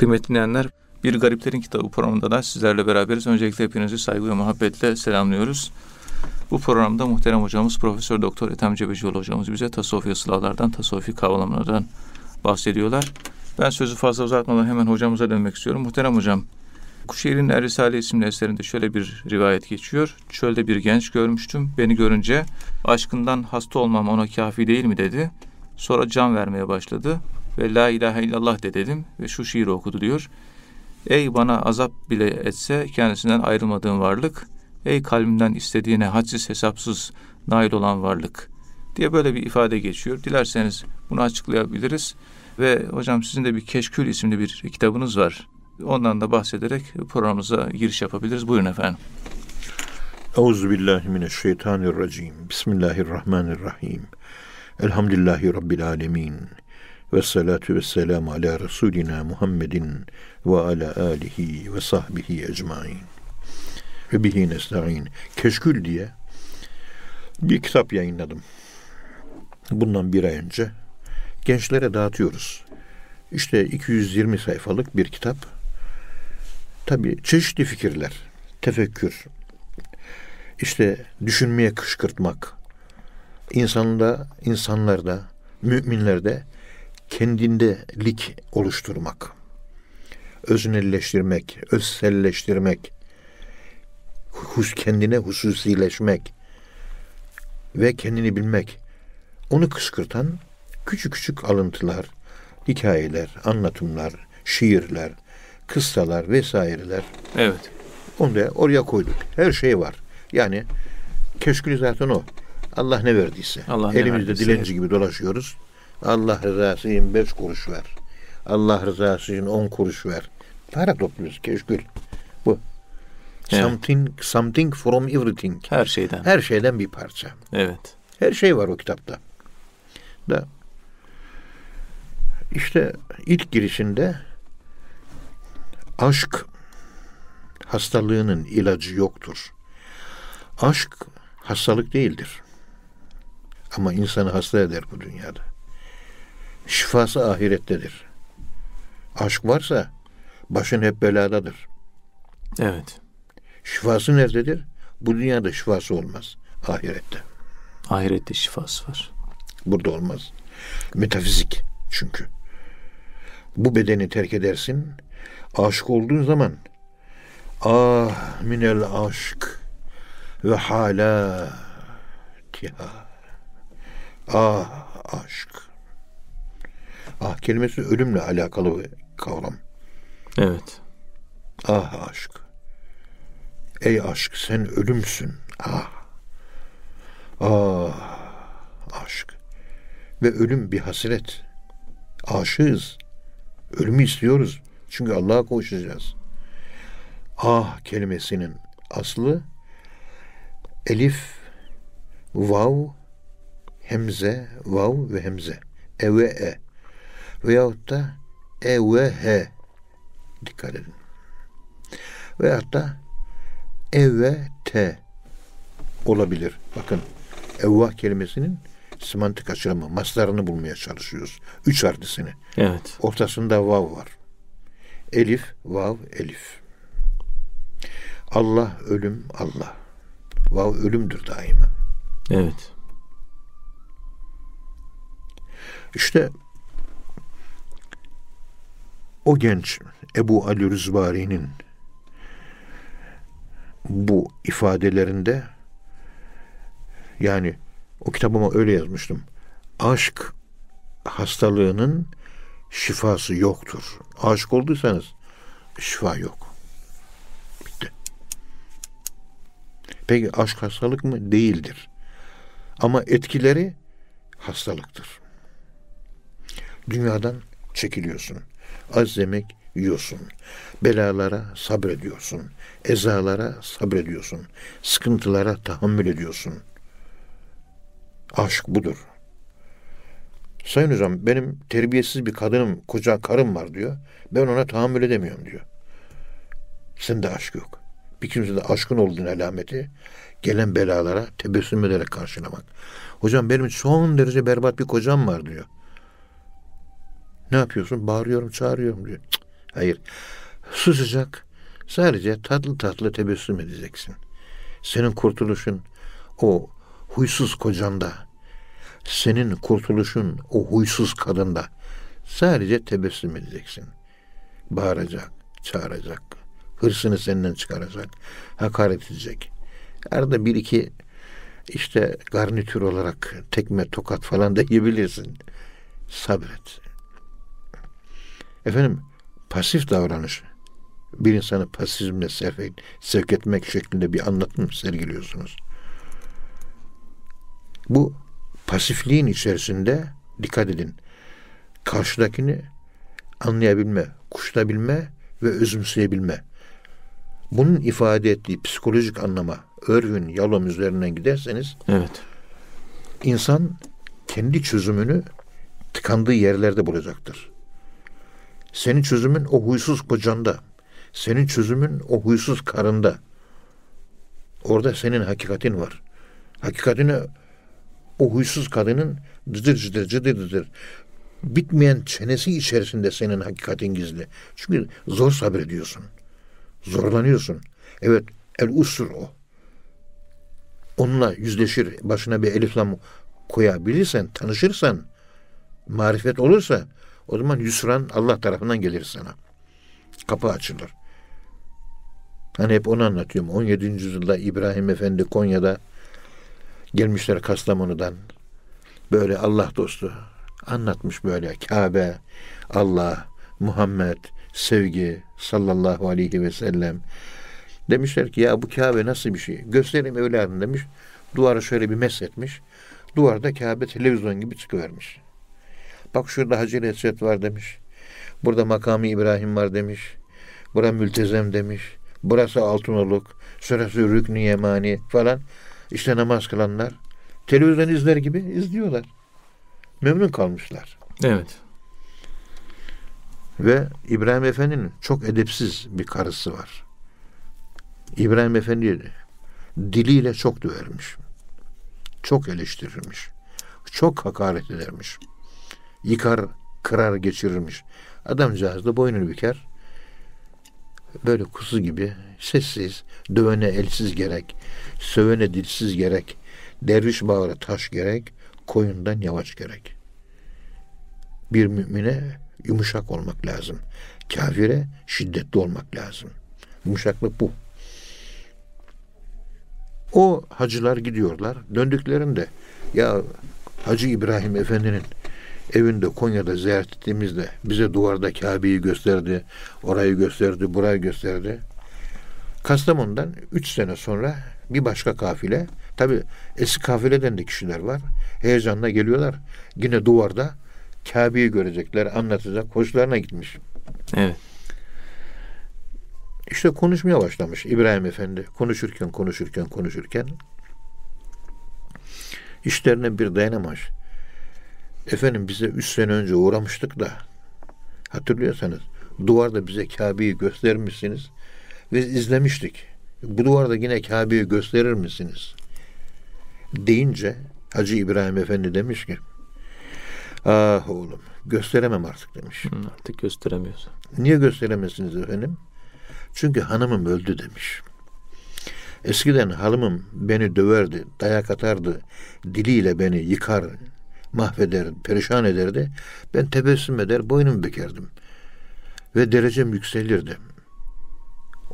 Kıymetli dinleyenler, Bir Gariplerin Kitabı programında da sizlerle beraberiz. Öncelikle hepinizi saygı ve muhabbetle selamlıyoruz. Bu programda muhterem hocamız Profesör Doktor Ethem Cebecioğlu hocamız bize tasavvufi ıslahlardan, tasavvufi kavramlardan bahsediyorlar. Ben sözü fazla uzatmadan hemen hocamıza dönmek istiyorum. Muhterem hocam, Kuşehir'in Er Risale isimli eserinde şöyle bir rivayet geçiyor. Çölde bir genç görmüştüm. Beni görünce aşkından hasta olmam ona kafi değil mi dedi. Sonra can vermeye başladı ve la ilahe illallah de dedim ve şu şiiri okudu diyor. Ey bana azap bile etse kendisinden ayrılmadığım varlık, ey kalbimden istediğine hadsiz hesapsız nail olan varlık diye böyle bir ifade geçiyor. Dilerseniz bunu açıklayabiliriz. Ve hocam sizin de bir Keşkül isimli bir kitabınız var. Ondan da bahsederek programımıza giriş yapabiliriz. Buyurun efendim. Euzu billahi mineşşeytanirracim. Bismillahirrahmanirrahim. Elhamdülillahi rabbil alamin. Ve salatu ve selamu ala Resulina Muhammedin ve ala alihi ve sahbihi ecmain. Ve bihi nesta'in. Keşkül diye bir kitap yayınladım. Bundan bir ay önce. Gençlere dağıtıyoruz. İşte 220 sayfalık bir kitap. Tabii çeşitli fikirler, tefekkür, işte düşünmeye kışkırtmak, insanda, insanlarda, müminlerde kendindelik oluşturmak, öznelleştirmek, özselleştirmek, hus kendine hususileşmek ve kendini bilmek, onu kışkırtan küçük küçük alıntılar, hikayeler, anlatımlar, şiirler, kıssalar vesaireler. Evet. Onu da oraya koyduk. Her şey var. Yani keşkülü zaten o. Allah ne verdiyse. Allah Elimizde verdiyse. dilenci gibi dolaşıyoruz. Allah rızası için beş kuruş ver. Allah rızası için on kuruş ver. Para topluyoruz keşkül. Bu. Evet. Something, something from everything. Her şeyden. Her şeyden bir parça. Evet. Her şey var o kitapta. Da işte ilk girişinde aşk hastalığının ilacı yoktur. Aşk hastalık değildir. Ama insanı hasta eder bu dünyada. Şifası ahirettedir. Aşk varsa başın hep beladadır. Evet. Şifası nerededir? Bu dünyada şifası olmaz. Ahirette. Ahirette şifası var. Burada olmaz. Metafizik çünkü. Bu bedeni terk edersin. Aşık olduğun zaman ah minel aşk ve hala tiha ah aşk ah kelimesi ölümle alakalı bir kavram. Evet. Ah aşk. Ey aşk sen ölümsün. Ah. Ah aşk. Ve ölüm bir hasret. Aşığız. Ölümü istiyoruz. Çünkü Allah'a koşacağız. Ah kelimesinin aslı elif, vav, hemze, vav ve hemze. Eve e. Veyahut da eve he. Dikkat edin. Veyahut da eve te olabilir. Bakın evvah kelimesinin semantik açılımı, maslarını bulmaya çalışıyoruz. Üç harflisini. Evet. Ortasında vav var. Elif, vav, elif. Allah, ölüm, Allah. Vav ölümdür daima. Evet. İşte o genç Ebu Ali Rüzbari'nin bu ifadelerinde yani o kitabıma öyle yazmıştım. Aşk hastalığının şifası yoktur. Aşık olduysanız şifa yok. Bitti. Peki aşk hastalık mı? Değildir. Ama etkileri hastalıktır. Dünyadan çekiliyorsun. Az yemek yiyorsun. Belalara sabrediyorsun. Ezalara sabrediyorsun. Sıkıntılara tahammül ediyorsun. Aşk budur. Sayın hocam benim terbiyesiz bir kadınım, koca karım var diyor. Ben ona tahammül edemiyorum diyor. Sende aşk yok. Bir kimsede aşkın olduğun alameti gelen belalara tebessüm ederek karşılamak. Hocam benim son derece berbat bir kocam var diyor. Ne yapıyorsun? Bağırıyorum, çağırıyorum diyor. Cık, Hayır. Susacak. Sadece tatlı tatlı tebessüm edeceksin. Senin kurtuluşun o huysuz kocanda. Senin kurtuluşun o huysuz kadında. Sadece tebessüm edeceksin. Bağıracak, çağıracak. Hırsını senden çıkaracak. Hakaret edecek. Arada bir iki işte garnitür olarak tekme tokat falan da yiyebilirsin. Sabret. Efendim pasif davranış bir insanı pasizmle sevk, sevk etmek şeklinde bir anlatım sergiliyorsunuz. Bu pasifliğin içerisinde dikkat edin. Karşıdakini anlayabilme, kuştabilme ve özümseyebilme. Bunun ifade ettiği psikolojik anlama Örvün, Yalom üzerinden giderseniz evet. insan kendi çözümünü tıkandığı yerlerde bulacaktır. Senin çözümün o huysuz kocanda. Senin çözümün o huysuz karında. Orada senin hakikatin var. Hakikatini o huysuz kadının cıdır cıdır cıdır cıdır bitmeyen çenesi içerisinde senin hakikatin gizli. Çünkü zor sabrediyorsun. Zorlanıyorsun. Evet el usur o. Onunla yüzleşir, başına bir eliflam koyabilirsen, tanışırsan, marifet olursa o zaman yusran Allah tarafından gelir sana. Kapı açılır. Hani hep onu anlatıyorum. 17. yüzyılda İbrahim Efendi Konya'da gelmişler Kastamonu'dan. Böyle Allah dostu anlatmış böyle Kabe, Allah, Muhammed, sevgi sallallahu aleyhi ve sellem. Demişler ki ya bu Kabe nasıl bir şey? Göstereyim evladım demiş. Duvara şöyle bir mesletmiş. Duvarda Kabe televizyon gibi çıkıvermiş. Bak şurada Hacer Esved var demiş. Burada makamı İbrahim var demiş. Bura mültezem demiş. Burası Altınoluk. Şurası Rüknü Yemani falan. İşte namaz kılanlar. Televizyon izler gibi izliyorlar. Memnun kalmışlar. Evet. Ve İbrahim Efendi'nin çok edepsiz bir karısı var. İbrahim Efendi diliyle çok dövermiş. Çok eleştirirmiş. Çok hakaret edermiş. Yıkar, kırar geçirirmiş. Adamcağız da boynunu büker. Böyle kuzu gibi sessiz, dövene elsiz gerek, sövene dilsiz gerek, derviş bağıra taş gerek, koyundan yavaş gerek. Bir mümine yumuşak olmak lazım. Kafire şiddetli olmak lazım. Yumuşaklık bu. O hacılar gidiyorlar. Döndüklerinde ya Hacı İbrahim Efendi'nin evinde Konya'da ziyaret ettiğimizde bize duvarda Kabe'yi gösterdi, orayı gösterdi, burayı gösterdi. Kastamonu'dan üç sene sonra bir başka kafile, tabi eski kafileden de kişiler var. Heyecanla geliyorlar. Yine duvarda Kabe'yi görecekler, anlatacak. Hoşlarına gitmiş. Evet. İşte konuşmaya başlamış İbrahim Efendi. Konuşurken, konuşurken, konuşurken işlerine bir dayanamamış. Efendim bize üç sene önce uğramıştık da hatırlıyorsanız duvarda bize Kabe'yi göstermişsiniz ve izlemiştik. Bu duvarda yine Kabe'yi gösterir misiniz? Deyince Hacı İbrahim Efendi demiş ki Ah oğlum gösteremem artık demiş. Artık gösteremiyorsun. Niye gösteremezsiniz efendim? Çünkü hanımım öldü demiş. Eskiden hanımım beni döverdi, dayak atardı, diliyle beni yıkar, mahveder, perişan ederdi. Ben tebessüm eder, boynumu bükerdim. Ve derecem yükselirdi.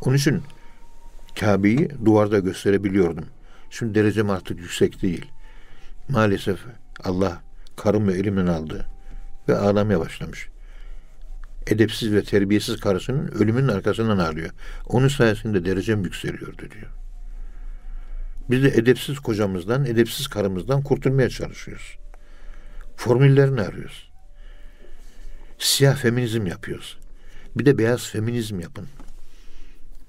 Onun için Kabe'yi duvarda gösterebiliyordum. Şimdi derecem artık yüksek değil. Maalesef Allah karımı elimden aldı ve ağlamaya başlamış. Edepsiz ve terbiyesiz karısının ölümünün arkasından ağlıyor. Onun sayesinde derecem yükseliyordu diyor. Biz de edepsiz kocamızdan, edepsiz karımızdan kurtulmaya çalışıyoruz. Formüllerini arıyoruz. Siyah feminizm yapıyoruz. Bir de beyaz feminizm yapın.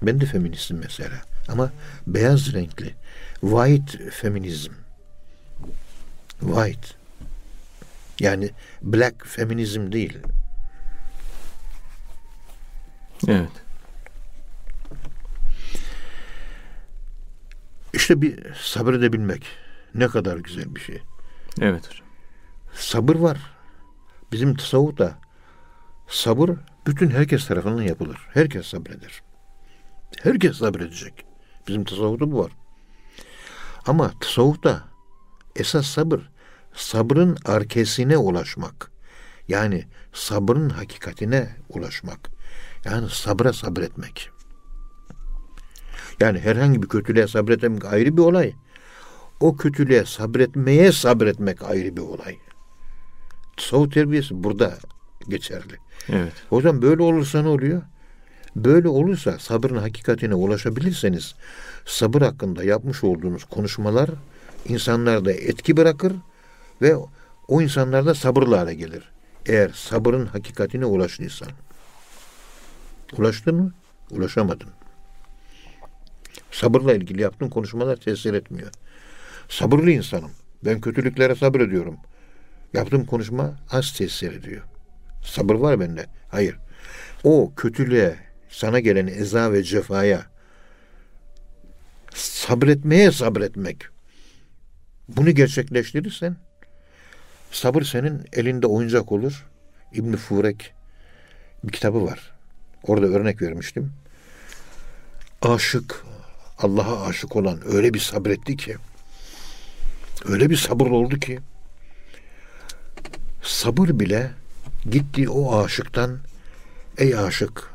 Ben de feministim mesela. Ama beyaz renkli. White feminizm. White. Yani black feminizm değil. Evet. İşte bir sabredebilmek ne kadar güzel bir şey. Evet hocam. Sabır var. Bizim tasavvufta sabır bütün herkes tarafından yapılır. Herkes sabreder. Herkes sabredecek. Bizim tasavvufta bu var. Ama tasavvufta esas sabır sabrın arkesine ulaşmak. Yani sabrın hakikatine ulaşmak. Yani sabra sabretmek. Yani herhangi bir kötülüğe sabretmek ayrı bir olay. O kötülüğe sabretmeye sabretmek ayrı bir olay. Tasavvuf terbiyesi burada geçerli. Evet. O zaman böyle olursa ne oluyor? Böyle olursa sabrın hakikatine ulaşabilirseniz sabır hakkında yapmış olduğunuz konuşmalar insanlarda etki bırakır ve o insanlar da sabırlı hale gelir. Eğer sabırın hakikatine ulaştıysan. Ulaştın mı? Ulaşamadın. Sabırla ilgili yaptığın konuşmalar tesir etmiyor. Sabırlı insanım. Ben kötülüklere sabrediyorum. Yaptığım konuşma az tesir ediyor. Sabır var bende. Hayır. O kötülüğe, sana gelen eza ve cefaya sabretmeye sabretmek. Bunu gerçekleştirirsen sabır senin elinde oyuncak olur. İbn Furek bir kitabı var. Orada örnek vermiştim. Aşık, Allah'a aşık olan öyle bir sabretti ki öyle bir sabır oldu ki sabır bile gitti o aşıktan ey aşık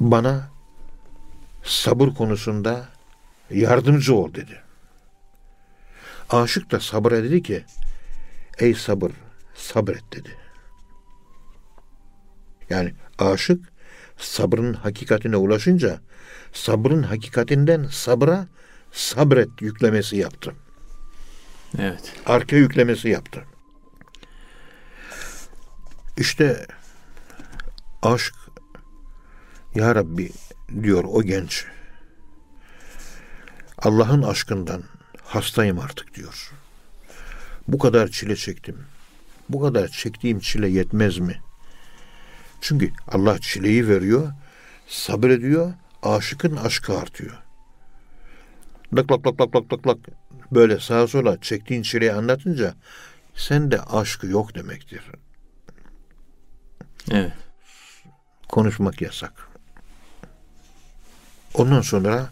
bana sabır konusunda yardımcı ol dedi. Aşık da sabıra dedi ki ey sabır sabret dedi. Yani aşık sabrın hakikatine ulaşınca sabrın hakikatinden sabra sabret yüklemesi yaptı. Evet. Arka yüklemesi yaptı. İşte aşk ya Rabbi diyor o genç. Allah'ın aşkından hastayım artık diyor. Bu kadar çile çektim. Bu kadar çektiğim çile yetmez mi? Çünkü Allah çileyi veriyor, sabrediyor, aşıkın aşkı artıyor. Lak lak lak lak lak lak lak böyle sağa sola çektiğin çileyi anlatınca sen de aşkı yok demektir. Evet. Konuşmak yasak. Ondan sonra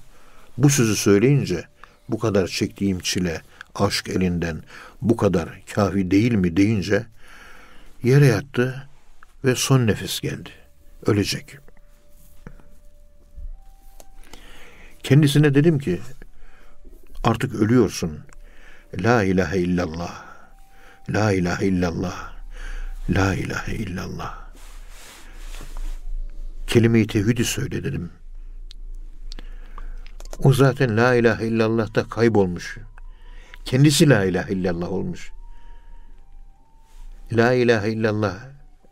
bu sözü söyleyince bu kadar çektiğim çile aşk elinden bu kadar kafi değil mi deyince yere yattı ve son nefes geldi. Ölecek. Kendisine dedim ki artık ölüyorsun. La ilahe illallah. La ilahe illallah. La ilahe illallah. Kelime-i tevhidi söyle dedim. O zaten la ilahe illallah'ta kaybolmuş. Kendisi la ilahe illallah olmuş. La ilahe illallah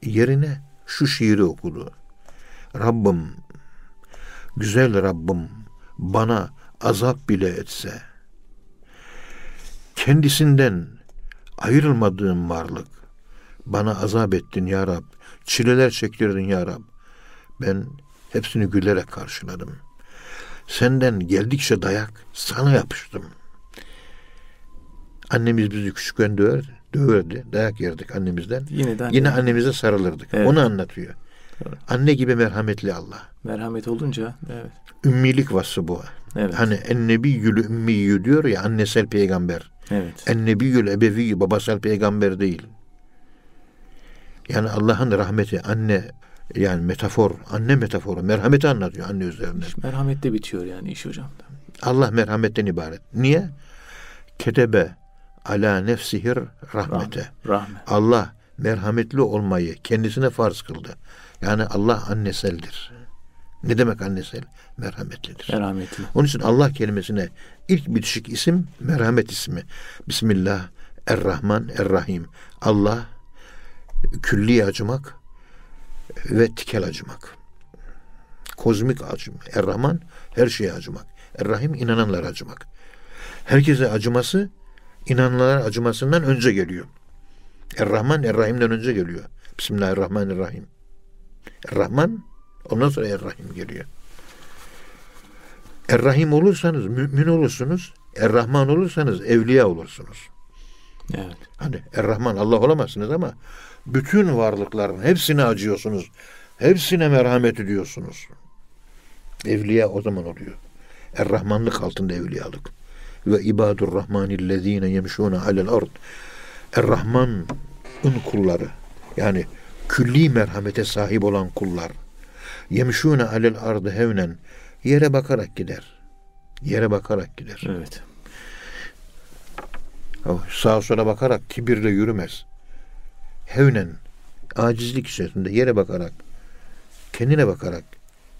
yerine şu şiiri okudu. Rabbim, güzel Rabbim bana azap bile etse, kendisinden ayrılmadığım varlık, bana azap ettin ya Rab, çileler çektirdin ya Rab. Ben hepsini gülerek karşıladım. Senden geldikçe dayak sana yapıştım. Annemiz bizi küçükken döver, döverdi. Dayak yerdik annemizden. Yine, de anne. Yine annemize sarılırdık. Evet. Onu anlatıyor. Evet. Anne gibi merhametli Allah. Merhamet olunca evet. Ümmilik vasfı bu. Evet. Hani ennebiyyül ümmiyyü diyor ya annesel peygamber. Evet. Ennebiyyül ebeviyyü babasal peygamber değil. Yani Allah'ın rahmeti anne yani metafor, anne metaforu, merhameti anlatıyor anne üzerinde. Merhamette bitiyor yani iş hocam. Allah merhametten ibaret. Niye? Ketebe ala nefsihir rahmete. Rahmet. Allah merhametli olmayı kendisine farz kıldı. Yani Allah anneseldir. Ne demek annesel? Merhametlidir. Merhametli. Onun için Allah kelimesine ilk bitişik isim merhamet ismi. Bismillah, Er-Rahman, Er-Rahim. Allah külli acımak ve tikel acımak. Kozmik acımak. Er-Rahman her şeye acımak. Er-Rahim inananlara acımak. Herkese acıması inananlara acımasından önce geliyor. Er-Rahman Er-Rahim'den önce geliyor. Bismillahirrahmanirrahim. Er-Rahman ondan sonra Er-Rahim geliyor. Er-Rahim olursanız mümin olursunuz. Er-Rahman olursanız evliya olursunuz. Evet. Hani Er-Rahman Allah olamazsınız ama Bütün varlıkların hepsine acıyorsunuz. Hepsine merhamet ediyorsunuz. Evliya o zaman oluyor. Er-Rahmanlık altında evliyalık. Ve ibadur rahmanillezine yemşûne alel ard. Er-Rahman'ın kulları. Yani külli merhamete sahip olan kullar. Yemşûne alel ardı hevnen. Yere bakarak gider. Yere bakarak gider. Evet. Sağa sola bakarak kibirle yürümez. Hevnen, acizlik içerisinde yere bakarak, kendine bakarak,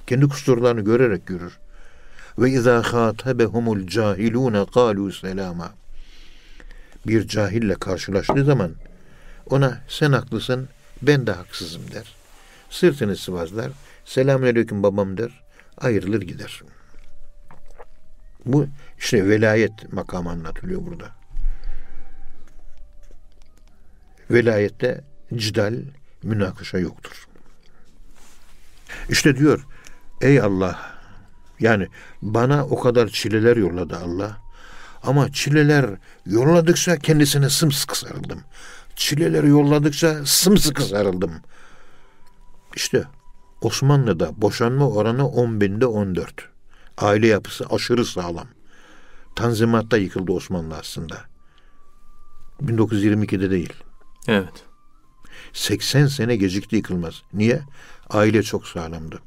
kendi kusurlarını görerek yürür. Ve izâ khâtebehumul cahilûne kâlû selâma. Bir cahille karşılaştığı zaman ona sen haklısın, ben de haksızım der. Sırtını sıvazlar, selamünaleyküm babam der, ayrılır gider. Bu işte velayet makamı anlatılıyor burada. Velayette cidal, münakaşa yoktur. İşte diyor, ey Allah, yani bana o kadar çileler yolladı Allah. Ama çileler yolladıkça kendisine sımsıkı sarıldım. Çileleri yolladıkça sımsıkı sarıldım. İşte Osmanlı'da boşanma oranı 10 binde 14. Aile yapısı aşırı sağlam. Tanzimat'ta yıkıldı Osmanlı aslında. 1922'de değil. Evet. 80 sene gecikti yıkılmaz. Niye? Aile çok sağlamdı.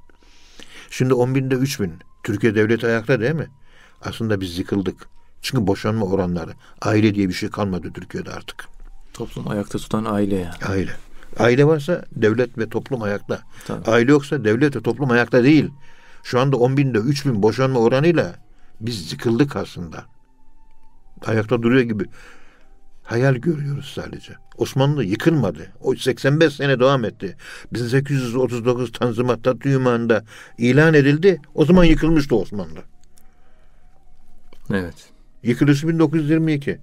Şimdi 10 binde 3 bin. Türkiye devleti ayakta değil mi? Aslında biz yıkıldık. Çünkü boşanma oranları. Aile diye bir şey kalmadı Türkiye'de artık. Toplum ayakta tutan aile yani. Aile. Aile varsa devlet ve toplum ayakta. Tabii. Aile yoksa devlet ve toplum ayakta değil. Şu anda 10 binde 3 bin boşanma oranıyla biz yıkıldık aslında. Ayakta duruyor gibi hayal görüyoruz sadece. Osmanlı yıkılmadı. O 85 sene devam etti. 1839 Tanzimat Tatlıymağı'nda ilan edildi. O zaman yıkılmıştı Osmanlı. Evet. Yıkılışı 1922.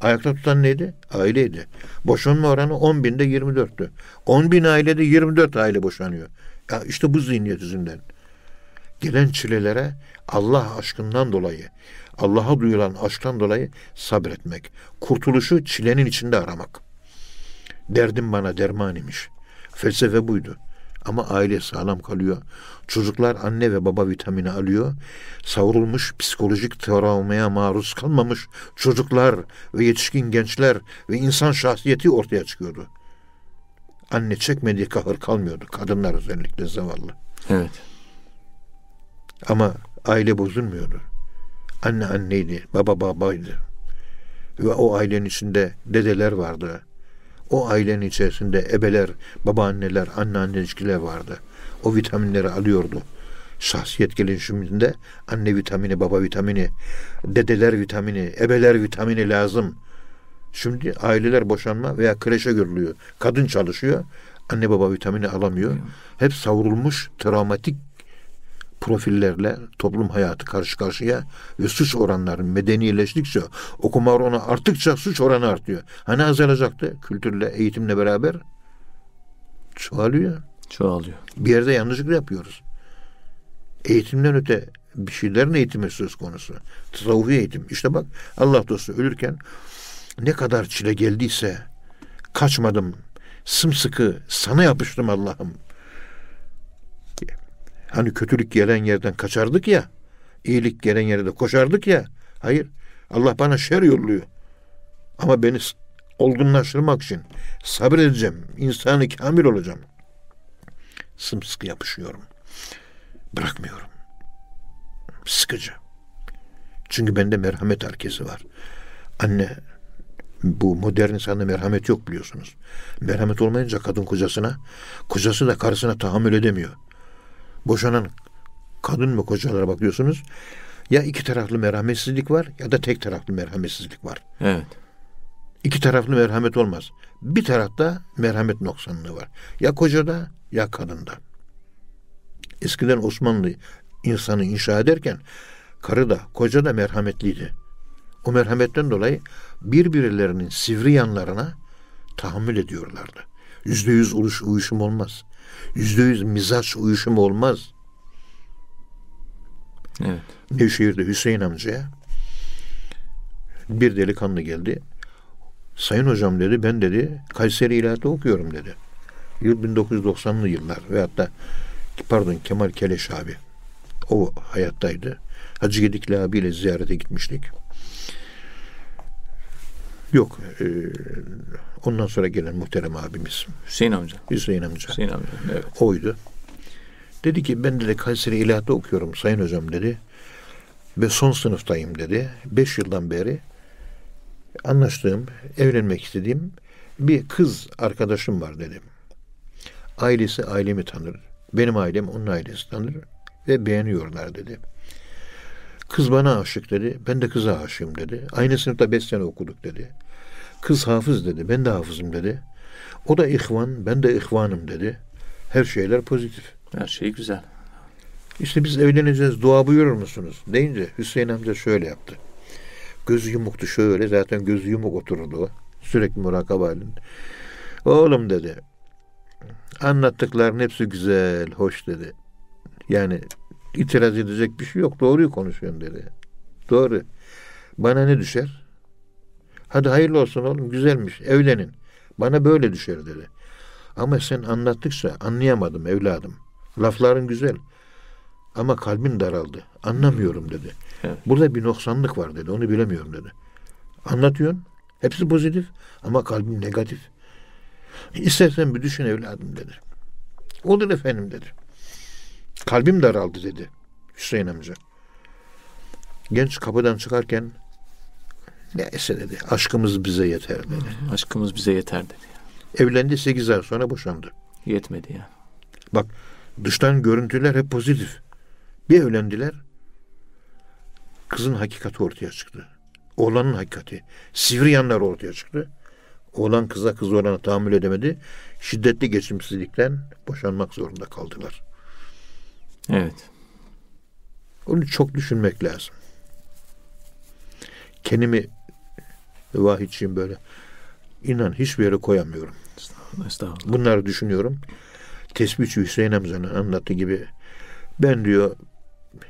Ayakta tutan neydi? Aileydi. Boşanma oranı 10 binde 24'tü. 10 bin ailede 24 aile boşanıyor. Ya işte bu zihniyet yüzünden. Gelen çilelere Allah aşkından dolayı, Allah'a duyulan aşktan dolayı sabretmek. Kurtuluşu çilenin içinde aramak. Derdim bana derman imiş. Felsefe buydu. Ama aile sağlam kalıyor. Çocuklar anne ve baba vitamini alıyor. Savrulmuş psikolojik travmaya maruz kalmamış çocuklar ve yetişkin gençler ve insan şahsiyeti ortaya çıkıyordu. Anne çekmediği kahır kalmıyordu. Kadınlar özellikle zavallı. Evet. Ama aile bozulmuyordu. Anne anneydi, baba babaydı. Ve o ailenin içinde dedeler vardı. O ailenin içerisinde ebeler, babaanneler, anneanne ilişkiler vardı. O vitaminleri alıyordu. Şahsiyet gelişiminde anne vitamini, baba vitamini, dedeler vitamini, ebeler vitamini lazım. Şimdi aileler boşanma veya kreşe görülüyor. Kadın çalışıyor, anne baba vitamini alamıyor. Hep savrulmuş travmatik profillerle toplum hayatı karşı karşıya ve suç oranları medenileştikçe okuma oranı arttıkça suç oranı artıyor. Hani azalacaktı kültürle eğitimle beraber çoğalıyor. Çoğalıyor. Bir yerde yanlışlık yapıyoruz. Eğitimden öte bir şeylerin eğitimi söz konusu. Tasavvufi eğitim. İşte bak Allah dostu ölürken ne kadar çile geldiyse kaçmadım. Sımsıkı sana yapıştım Allah'ım. Hani kötülük gelen yerden kaçardık ya. iyilik gelen yerde koşardık ya. Hayır. Allah bana şer yolluyor. Ama beni olgunlaştırmak için sabredeceğim. insanı kamil olacağım. Sımsıkı yapışıyorum. Bırakmıyorum. Sıkıcı. Çünkü bende merhamet herkesi var. Anne bu modern insanda merhamet yok biliyorsunuz. Merhamet olmayınca kadın kocasına, kocası da karısına tahammül edemiyor boşanan kadın ve kocalara bakıyorsunuz. Ya iki taraflı merhametsizlik var ya da tek taraflı merhametsizlik var. Evet. İki taraflı merhamet olmaz. Bir tarafta merhamet noksanlığı var. Ya kocada ya kadında. Eskiden Osmanlı insanı inşa ederken karı da koca da merhametliydi. O merhametten dolayı birbirlerinin sivri yanlarına tahammül ediyorlardı. Yüzde yüz uyuşum olmaz. Yüzde yüz mizaç uyuşum olmaz. Evet. Nevşehir'de Hüseyin amcaya bir delikanlı geldi. Sayın hocam dedi ben dedi Kayseri İlahiyat'ta okuyorum dedi. Yıl 1990'lı yıllar ve hatta pardon Kemal Keleş abi o hayattaydı. Hacı Gedikli abiyle ziyarete gitmiştik. Yok. E, ondan sonra gelen muhterem abimiz. Hüseyin amca. Hüseyin amca. Hüseyin amca. Evet. Oydu. Dedi ki ben de Kayseri İlahiyat'ta okuyorum sayın hocam dedi. Ve son sınıftayım dedi. Beş yıldan beri anlaştığım, evlenmek istediğim bir kız arkadaşım var dedim. Ailesi ailemi tanır. Benim ailem onun ailesi tanır ve beğeniyorlar dedi. Kız bana aşık dedi. Ben de kıza aşığım dedi. Aynı sınıfta beş sene okuduk dedi. Kız hafız dedi. Ben de hafızım dedi. O da ihvan, ben de ihvanım dedi. Her şeyler pozitif. Her şey güzel. İşte biz evleneceğiz dua buyurur musunuz? Deyince Hüseyin amca şöyle yaptı. Gözü yumuktu şöyle zaten gözü yumuk otururdu. Sürekli murakaba halinde. Oğlum dedi. Anlattıkların hepsi güzel, hoş dedi. Yani itiraz edecek bir şey yok. Doğruyu konuşuyorsun dedi. Doğru. Bana ne düşer? Hadi hayırlı olsun oğlum güzelmiş evlenin. Bana böyle düşer dedi. Ama sen anlattıkça anlayamadım evladım. Lafların güzel. Ama kalbim daraldı. Anlamıyorum dedi. Evet. Burada bir noksanlık var dedi. Onu bilemiyorum dedi. Anlatıyorsun. Hepsi pozitif ama kalbim negatif. İstersen bir düşün evladım dedi. Olur efendim dedi. Kalbim daraldı dedi Hüseyin amca. Genç kapıdan çıkarken neyse dedi. Aşkımız bize yeter dedi. Aşkımız bize yeter dedi. Evlendi sekiz ay sonra boşandı. Yetmedi ya. Bak dıştan görüntüler hep pozitif. Bir evlendiler. Kızın hakikati ortaya çıktı. Oğlanın hakikati. Sivri yanlar ortaya çıktı. Oğlan kıza kız oğlana tahammül edemedi. Şiddetli geçimsizlikten boşanmak zorunda kaldılar. Evet. Onu çok düşünmek lazım. Kendimi vahidçiyim böyle. İnan hiçbir yere koyamıyorum. Estağfurullah. estağfurullah. Bunları düşünüyorum. Tesbihçi Hüseyin Hamza'nın anlattığı gibi ben diyor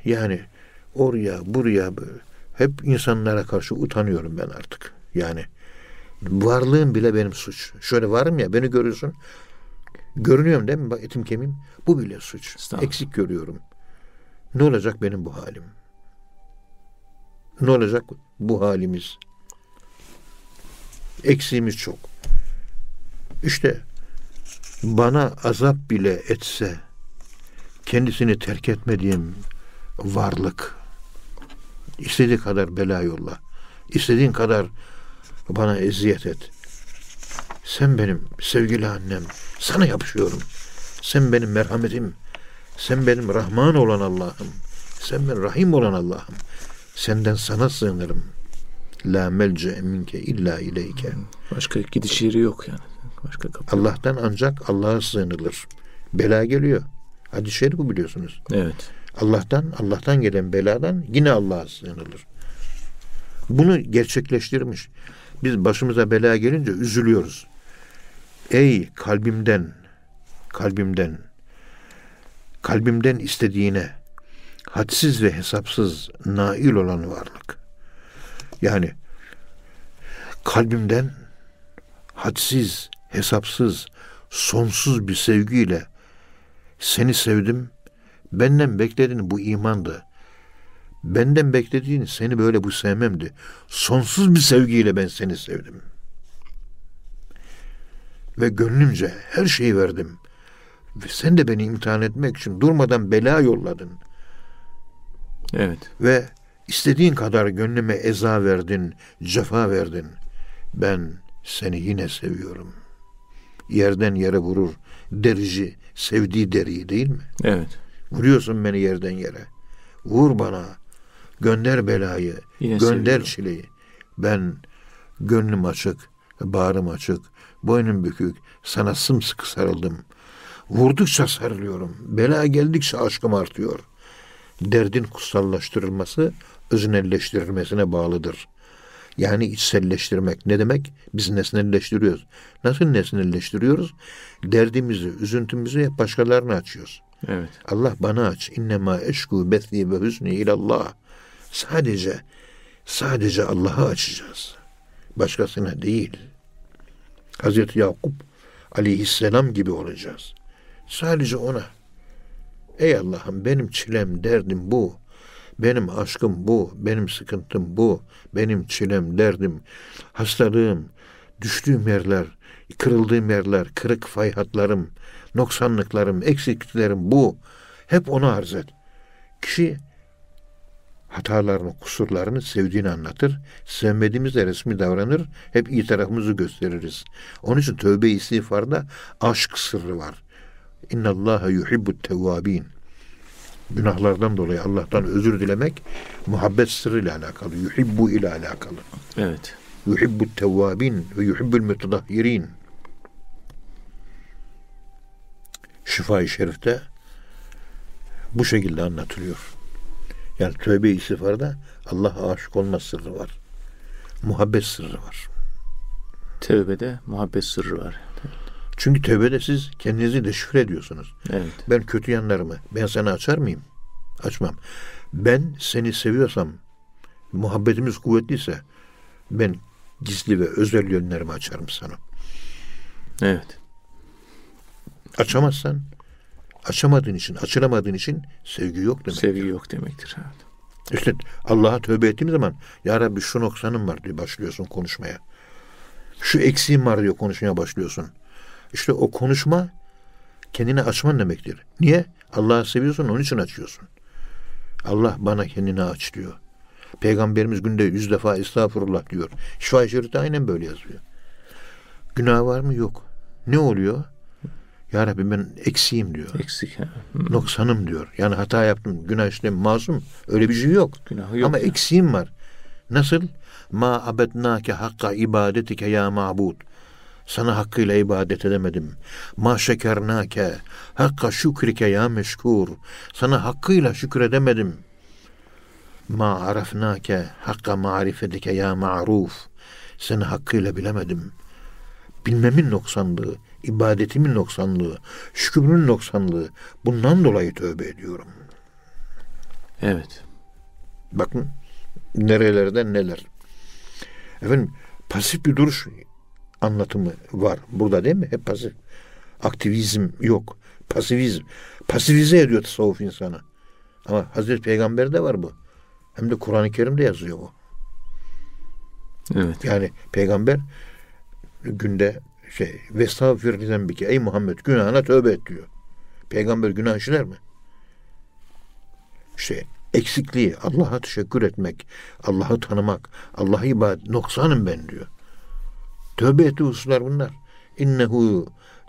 yani oraya buraya hep insanlara karşı utanıyorum ben artık. Yani varlığım bile benim suç. Şöyle varım ya beni görüyorsun. Görünüyorum değil mi? Bak etim kemiğim. Bu bile suç. Eksik görüyorum. Ne olacak benim bu halim? Ne olacak bu halimiz? Eksiğimiz çok. İşte bana azap bile etse kendisini terk etmediğim varlık istediği kadar bela yolla. İstediğin kadar bana eziyet et. Sen benim sevgili annem. Sana yapışıyorum. Sen benim merhametim. Sen benim Rahman olan Allah'ım. Sen benim Rahim olan Allah'ım. Senden sana sığınırım. La melce minke illa ileyke. Başka gidiş yeri yok yani. Başka kapı Allah'tan ancak Allah'a sığınılır. Bela geliyor. Hadis-i şerif bu biliyorsunuz. Evet. Allah'tan, Allah'tan gelen beladan yine Allah'a sığınılır. Bunu gerçekleştirmiş. Biz başımıza bela gelince üzülüyoruz. Ey kalbimden, kalbimden, kalbimden istediğine hadsiz ve hesapsız nail olan varlık. Yani kalbimden hadsiz, hesapsız, sonsuz bir sevgiyle seni sevdim. Benden beklediğin bu imandı. Benden beklediğin seni böyle bu sevmemdi. Sonsuz bir sevgiyle ben seni sevdim. Ve gönlümce her şeyi verdim. Ve sen de beni imtihan etmek için durmadan bela yolladın. Evet. Ve istediğin kadar gönlüme eza verdin, cefa verdin. Ben seni yine seviyorum. Yerden yere vurur. Derici sevdiği deriyi değil mi? Evet. Vuruyorsun beni yerden yere. Vur bana. Gönder belayı. Yine gönder seviyorum. çileyi. Ben gönlüm açık, bağrım açık, boynum bükük, sana sımsıkı sarıldım. Vurdukça sarılıyorum. Bela geldikçe aşkım artıyor. Derdin kutsallaştırılması öznelleştirilmesine bağlıdır. Yani içselleştirmek ne demek? Biz nesnelleştiriyoruz. Nasıl nesnelleştiriyoruz? Derdimizi, üzüntümüzü hep başkalarına açıyoruz. Evet. Allah bana aç. İnnemâ eşkû bethi ve hüsnü ilallah. Sadece, sadece Allah'a açacağız. Başkasına değil. Hazreti Yakup aleyhisselam gibi olacağız. Sadece ona. Ey Allah'ım benim çilem, derdim bu. Benim aşkım bu, benim sıkıntım bu, benim çilem, derdim, hastalığım, düştüğüm yerler, kırıldığım yerler, kırık fay hatlarım, noksanlıklarım, eksikliklerim bu. Hep onu arz et. Kişi hatalarını, kusurlarını sevdiğini anlatır. Sevmediğimizde resmi davranır. Hep iyi tarafımızı gösteririz. Onun için tövbe istiğfarda aşk sırrı var. İnna Allaha yuhibbut tevvabin. Günahlardan dolayı Allah'tan özür dilemek muhabbet sırrıyla alakalı. Yuhibbu ile alakalı. Evet. Yuhibbut tevvabin ve yuhibbul mütedahhirin. Şifa-i Şerif'te bu şekilde anlatılıyor. Yani tövbe istiğfarda Allah'a aşık olma sırrı var. Muhabbet sırrı var. Tövbede muhabbet sırrı var. Çünkü tövbede siz kendinizi deşifre ediyorsunuz. Evet. Ben kötü yanlarımı ben sana açar mıyım? Açmam. Ben seni seviyorsam, muhabbetimiz kuvvetliyse ben gizli ve özel yönlerimi açarım sana. Evet. Açamazsan, açamadığın için, açılamadığın için sevgi yok demek. Sevgi yok demektir. Evet. İşte Allah'a tövbe ettiğim zaman Ya Rabbi şu noksanım var diye başlıyorsun konuşmaya. Şu eksiğim var diyor konuşmaya başlıyorsun. İşte o konuşma kendini açman demektir. Niye? Allah'ı seviyorsun onun için açıyorsun. Allah bana kendini aç diyor. Peygamberimiz günde yüz defa estağfurullah diyor. Şifa-i Şerif'te aynen böyle yazıyor. Günah var mı? Yok. Ne oluyor? Ya Rabbi ben eksiğim diyor. Eksik. Ha. Noksanım diyor. Yani hata yaptım, günah işledim, masum. Öyle bir şey yok. Günahı yok Ama ya. eksiğim var. Nasıl? Ma abednake hakka ibadetike ya ma'bud. Sana hakkıyla ibadet edemedim. Ma şekernake hakka şükrike ya meşkur. Sana hakkıyla şükredemedim. Ma arafnake hakka marifetike ya ma'ruf. Seni hakkıyla bilemedim. Bilmemin noksanlığı, ibadetimin noksanlığı, şükrümün noksanlığı. Bundan dolayı tövbe ediyorum. Evet. Bakın nerelerden neler. Efendim pasif bir duruş anlatımı var burada değil mi? Hep pasif. Aktivizm yok. Pasivizm. Pasivize ediyor tasavvuf insanı. Ama Hazreti Peygamber'de var bu. Hem de Kur'an-ı Kerim'de yazıyor bu. Evet. Yani peygamber günde şey Vestağfir zembike ey Muhammed günahına tövbe et diyor. Peygamber günah işler mi? İşte eksikliği, Allah'a teşekkür etmek, Allah'ı tanımak, Allah'a ibadet, noksanım ben diyor. Tövbe ettiği hususlar bunlar. İnnehu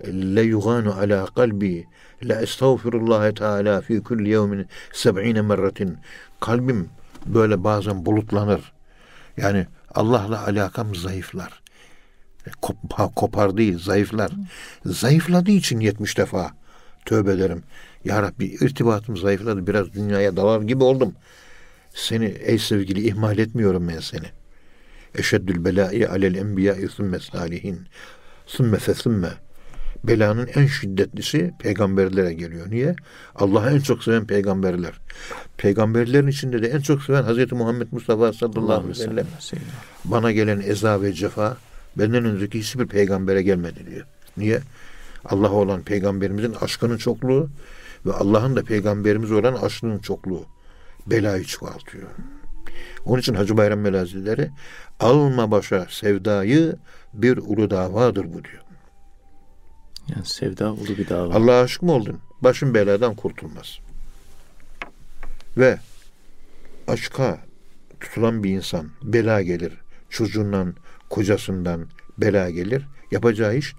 le yuganu ala kalbi la estağfirullah teala fi kulli yevmin seb'ine merretin. Kalbim böyle bazen bulutlanır. Yani Allah'la alakam zayıflar. Kop- kopar değil, zayıflar. Zayıfladığı için 70 defa tövbe ederim. Ya Rabbi irtibatım zayıfladı. Biraz dünyaya dalar gibi oldum. Seni ey sevgili ihmal etmiyorum ben seni. Eşeddül belai alel enbiya sümme salihin. Sümme fe sümme. Belanın en şiddetlisi peygamberlere geliyor. Niye? Allah'ı en çok seven peygamberler. Peygamberlerin içinde de en çok seven Hazreti Muhammed Mustafa sallallahu aleyhi ve sellem. Bana gelen eza ve cefa benden önceki hiçbir peygambere gelmedi diyor. Niye? Allah'a olan peygamberimizin aşkının çokluğu ve Allah'ın da peygamberimiz olan aşkının çokluğu belayı çoğaltıyor. Onun için Hacı Bayram Veli Hazretleri alma başa sevdayı bir ulu davadır bu diyor. Yani sevda ulu bir dava. Allah'a aşık mı oldun? Başın beladan kurtulmaz. Ve aşka tutulan bir insan bela gelir. Çocuğundan, kocasından bela gelir. Yapacağı iş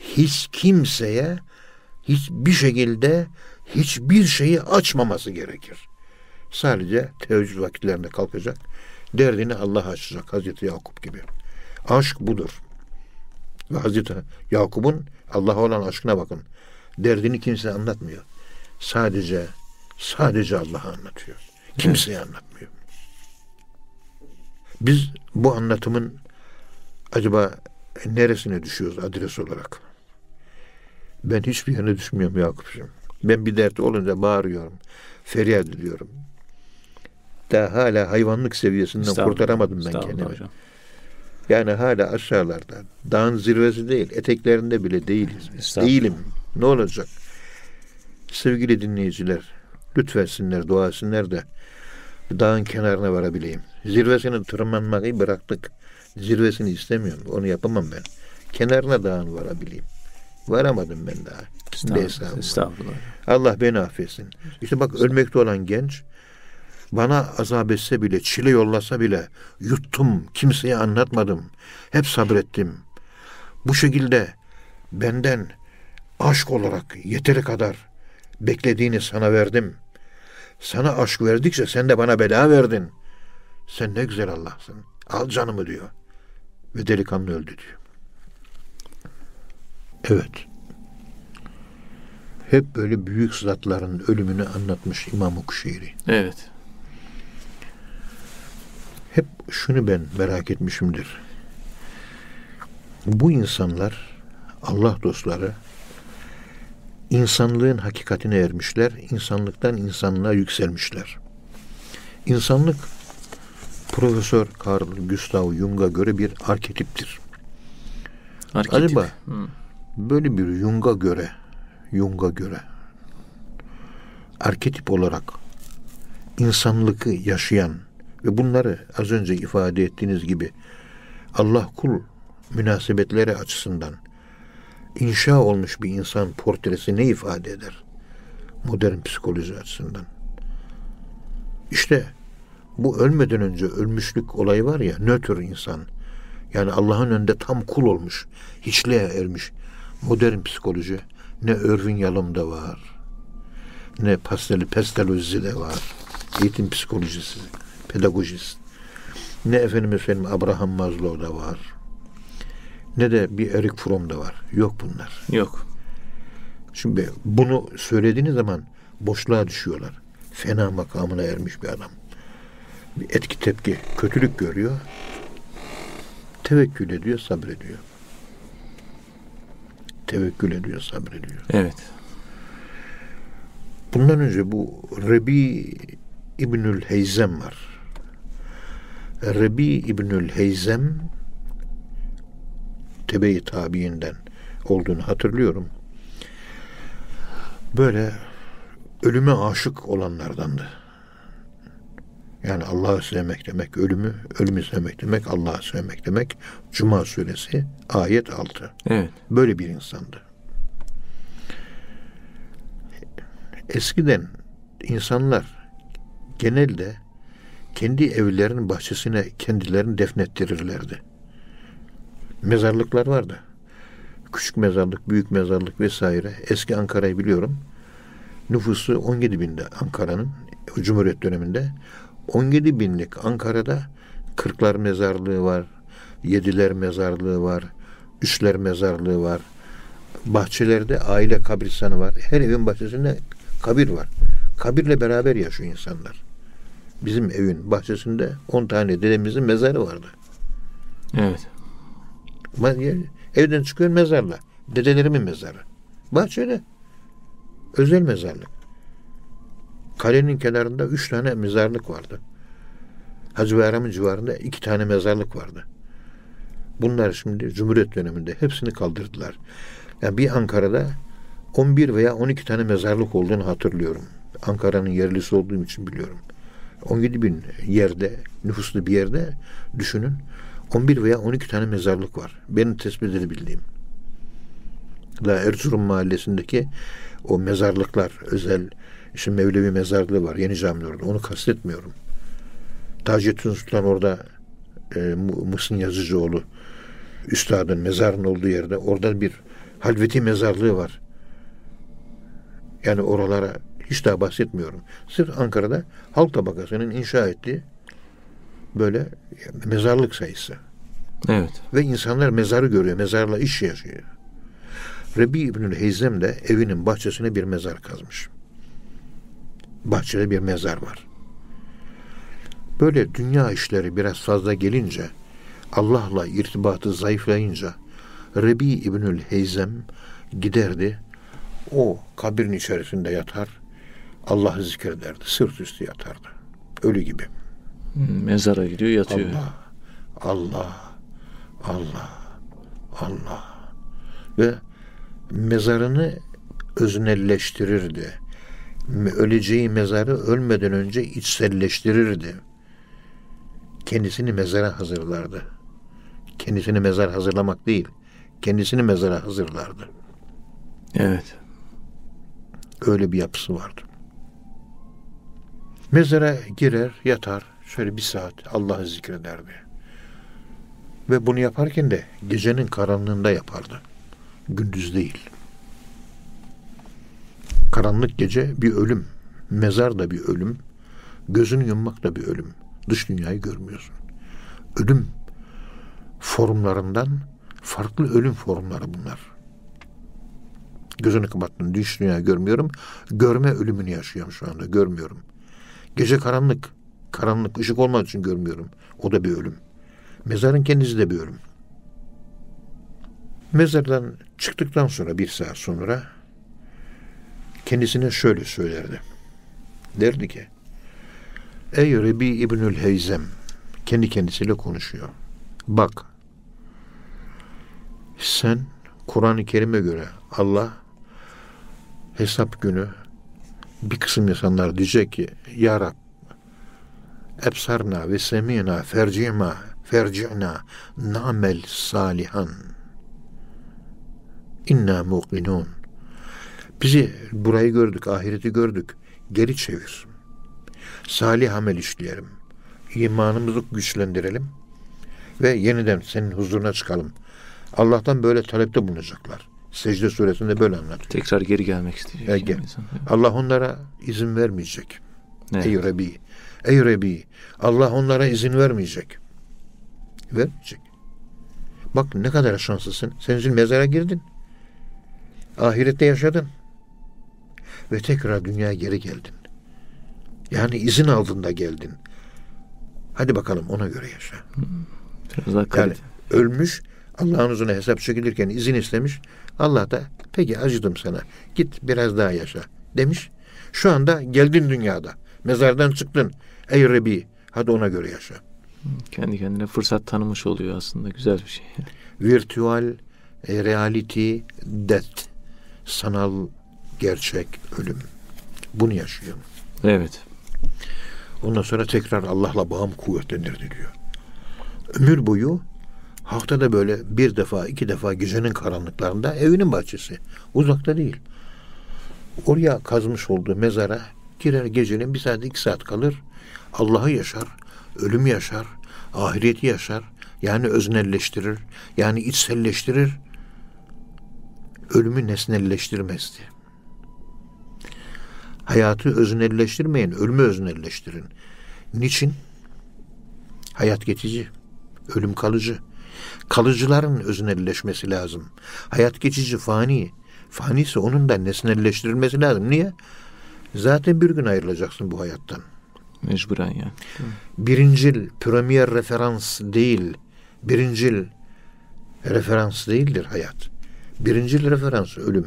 hiç kimseye hiçbir şekilde hiçbir şeyi açmaması gerekir. Sadece teheccüd vakitlerinde kalkacak. Derdini Allah'a açacak. Hazreti Yakup gibi. Aşk budur. Ve Hazreti Yakup'un Allah'a olan aşkına bakın. Derdini kimse anlatmıyor. Sadece sadece Allah'a anlatıyor. Kimseye anlatmıyor. Biz bu anlatımın acaba neresine düşüyoruz adres olarak? Ben hiçbir yerine düşmüyorum Yakup'cığım. Ben bir dert olunca bağırıyorum. Feryat ediyorum. Daha hala hayvanlık seviyesinden kurtaramadım ben kendimi. Hocam. Yani hala aşağılarda. Dağın zirvesi değil, eteklerinde bile değiliz. Değilim. Ne olacak? Sevgili dinleyiciler, lütfetsinler, dua etsinler de dağın kenarına varabileyim. Zirvesini tırmanmayı bıraktık. Zirvesini istemiyorum. Onu yapamam ben. Kenarına dağın varabileyim. Varamadım ben daha. Estağfurullah. Estağfurullah. Allah beni affetsin. İşte bak ölmekte olan genç bana azap etse bile, çile yollasa bile yuttum, kimseye anlatmadım. Hep sabrettim. Bu şekilde benden aşk olarak yeteri kadar beklediğini sana verdim. Sana aşk verdikçe sen de bana bela verdin. Sen ne güzel Allah'sın. Al canımı diyor. Ve delikanlı öldü diyor. Evet. Hep böyle büyük zatların ölümünü anlatmış İmam Kuşeyri. Evet. Hep şunu ben merak etmişimdir. Bu insanlar Allah dostları insanlığın hakikatine ermişler, insanlıktan insanlığa yükselmişler. İnsanlık Profesör Carl Gustav Jung'a göre bir arketiptir. Arketip. Acaba hmm. böyle bir Jung'a göre Jung'a göre arketip olarak insanlıkı yaşayan ve bunları az önce ifade ettiğiniz gibi Allah kul münasebetleri açısından inşa olmuş bir insan portresi ne ifade eder? Modern psikoloji açısından. İşte bu ölmeden önce ölmüşlük olayı var ya nötr insan. Yani Allah'ın önünde tam kul olmuş, hiçliğe ermiş. Modern psikoloji ne Irvin Yalom'da var, ne Pasteli Pestalozzi'de var. Eğitim psikolojisi, pedagojist. Ne efendim söyleyeyim Abraham Maslow'da var. Ne de bir Eric Fromm'da var. Yok bunlar. Yok. Şimdi bunu söylediğiniz zaman boşluğa düşüyorlar. Fena makamına ermiş bir adam. Etki tepki, kötülük görüyor. Tevekkül ediyor, sabrediyor tevekkül ediyor, sabrediyor. Evet. Bundan önce bu Rebi İbnül Heyzem var. Rebi İbnül Heyzem tebe-i tabiinden olduğunu hatırlıyorum. Böyle ölüme aşık olanlardandı. Yani Allah'ı sevmek demek ölümü, ölümü sevmek demek Allah'ı sevmek demek. Cuma suresi ayet 6. Evet. Böyle bir insandı. Eskiden insanlar genelde kendi evlerinin bahçesine kendilerini defnettirirlerdi. Mezarlıklar vardı. Küçük mezarlık, büyük mezarlık vesaire. Eski Ankara'yı biliyorum. Nüfusu 17 binde Ankara'nın Cumhuriyet döneminde. 17 binlik Ankara'da Kırklar mezarlığı var, Yediler mezarlığı var, Üçler mezarlığı var. Bahçelerde aile kabristanı var. Her evin bahçesinde kabir var. Kabirle beraber yaşıyor insanlar. Bizim evin bahçesinde 10 tane dedemizin mezarı vardı. Evet. Evden çıkıyor mezarla. Dedelerimin mezarı. Bahçede. Özel mezarlık. Kalenin kenarında üç tane mezarlık vardı. Hacı Bayram'ın civarında iki tane mezarlık vardı. Bunlar şimdi Cumhuriyet döneminde hepsini kaldırdılar. Yani bir Ankara'da 11 veya 12 tane mezarlık olduğunu hatırlıyorum. Ankara'nın yerlisi olduğum için biliyorum. 17 bin yerde, nüfuslu bir yerde düşünün. 11 veya 12 tane mezarlık var. Benim tespit edebildiğim. Daha Erzurum mahallesindeki o mezarlıklar özel işte Mevlevi mezarlığı var. Yeni cami orada. Onu kastetmiyorum. Taceddin Sultan orada e, Mısın Yazıcıoğlu üstadın mezarın olduğu yerde orada bir halveti mezarlığı var. Yani oralara hiç daha bahsetmiyorum. Sırf Ankara'da halk tabakasının inşa ettiği böyle mezarlık sayısı. Evet. Ve insanlar mezarı görüyor. Mezarla iş yaşıyor. Rebi İbnül Heyzem de evinin bahçesine bir mezar kazmış bahçede bir mezar var. Böyle dünya işleri biraz fazla gelince, Allah'la irtibatı zayıflayınca Rebi İbnül Heyzem giderdi. O kabirin içerisinde yatar. Allah'ı zikrederdi. Sırt üstü yatardı. Ölü gibi. Mezara gidiyor yatıyor. Allah, Allah, Allah, Allah. Ve mezarını öznelleştirirdi. Öleceği mezarı ölmeden önce içselleştirirdi. Kendisini mezara hazırlardı. Kendisini mezar hazırlamak değil, kendisini mezara hazırlardı. Evet. Öyle bir yapısı vardı. Mezara girer, yatar, şöyle bir saat Allah'ı zikrederdi. Ve bunu yaparken de gecenin karanlığında yapardı. Gündüz değil. Karanlık gece bir ölüm. Mezar da bir ölüm. Gözünü yummak da bir ölüm. Dış dünyayı görmüyorsun. Ölüm formlarından farklı ölüm formları bunlar. Gözünü kapattın, dış dünyayı görmüyorum. Görme ölümünü yaşıyorum şu anda, görmüyorum. Gece karanlık. Karanlık, ışık olmadığı için görmüyorum. O da bir ölüm. Mezarın kendisi de bir ölüm. Mezardan çıktıktan sonra bir saat sonra kendisine şöyle söylerdi. Derdi ki Ey Rebi İbnül Heyzem kendi kendisiyle konuşuyor. Bak sen Kur'an-ı Kerim'e göre Allah hesap günü bir kısım insanlar diyecek ki Ya Rab ebsarna ve semina fercima ferci'na namel salihan inna muqinun bizi burayı gördük ahireti gördük geri çevir salih amel işleyelim imanımızı güçlendirelim ve yeniden senin huzuruna çıkalım Allah'tan böyle talepte bulunacaklar Secde suresinde böyle anlatıyor. Tekrar geri gelmek isteyecek. Yani gel. Allah onlara izin vermeyecek. Evet. Ey Rabbi. Ey Rabbi. Allah onlara izin vermeyecek. Vermeyecek. Bak ne kadar şanslısın. Sen şimdi mezara girdin. Ahirette yaşadın. Ve tekrar dünyaya geri geldin. Yani izin aldın da geldin. Hadi bakalım ona göre yaşa. Biraz daha yani ölmüş Allah'ın huzuruna hesap çekilirken izin istemiş. Allah da peki acıdım sana. Git biraz daha yaşa demiş. Şu anda geldin dünyada. Mezardan çıktın. Ey Rabbi hadi ona göre yaşa. Kendi kendine fırsat tanımış oluyor aslında. Güzel bir şey. Virtual reality death. Sanal gerçek ölüm. Bunu yaşıyor. Evet. Ondan sonra tekrar Allah'la bağım kuvvetlenirdi diyor. Ömür boyu Haftada böyle bir defa, iki defa gecenin karanlıklarında evinin bahçesi. Uzakta değil. Oraya kazmış olduğu mezara girer gecenin bir saat, iki saat kalır. Allah'ı yaşar, ölüm yaşar, ahireti yaşar. Yani öznelleştirir, yani içselleştirir. Ölümü nesnelleştirmezdi. Hayatı öznelleştirmeyin, ölümü öznelleştirin. Niçin? Hayat geçici, ölüm kalıcı kalıcıların öznelleşmesi lazım. Hayat geçici fani. Fani ise onun da nesnelleştirilmesi lazım. Niye? Zaten bir gün ayrılacaksın bu hayattan. Mecburen yani. Birincil, premier referans değil. Birincil referans değildir hayat. Birincil referans ölüm.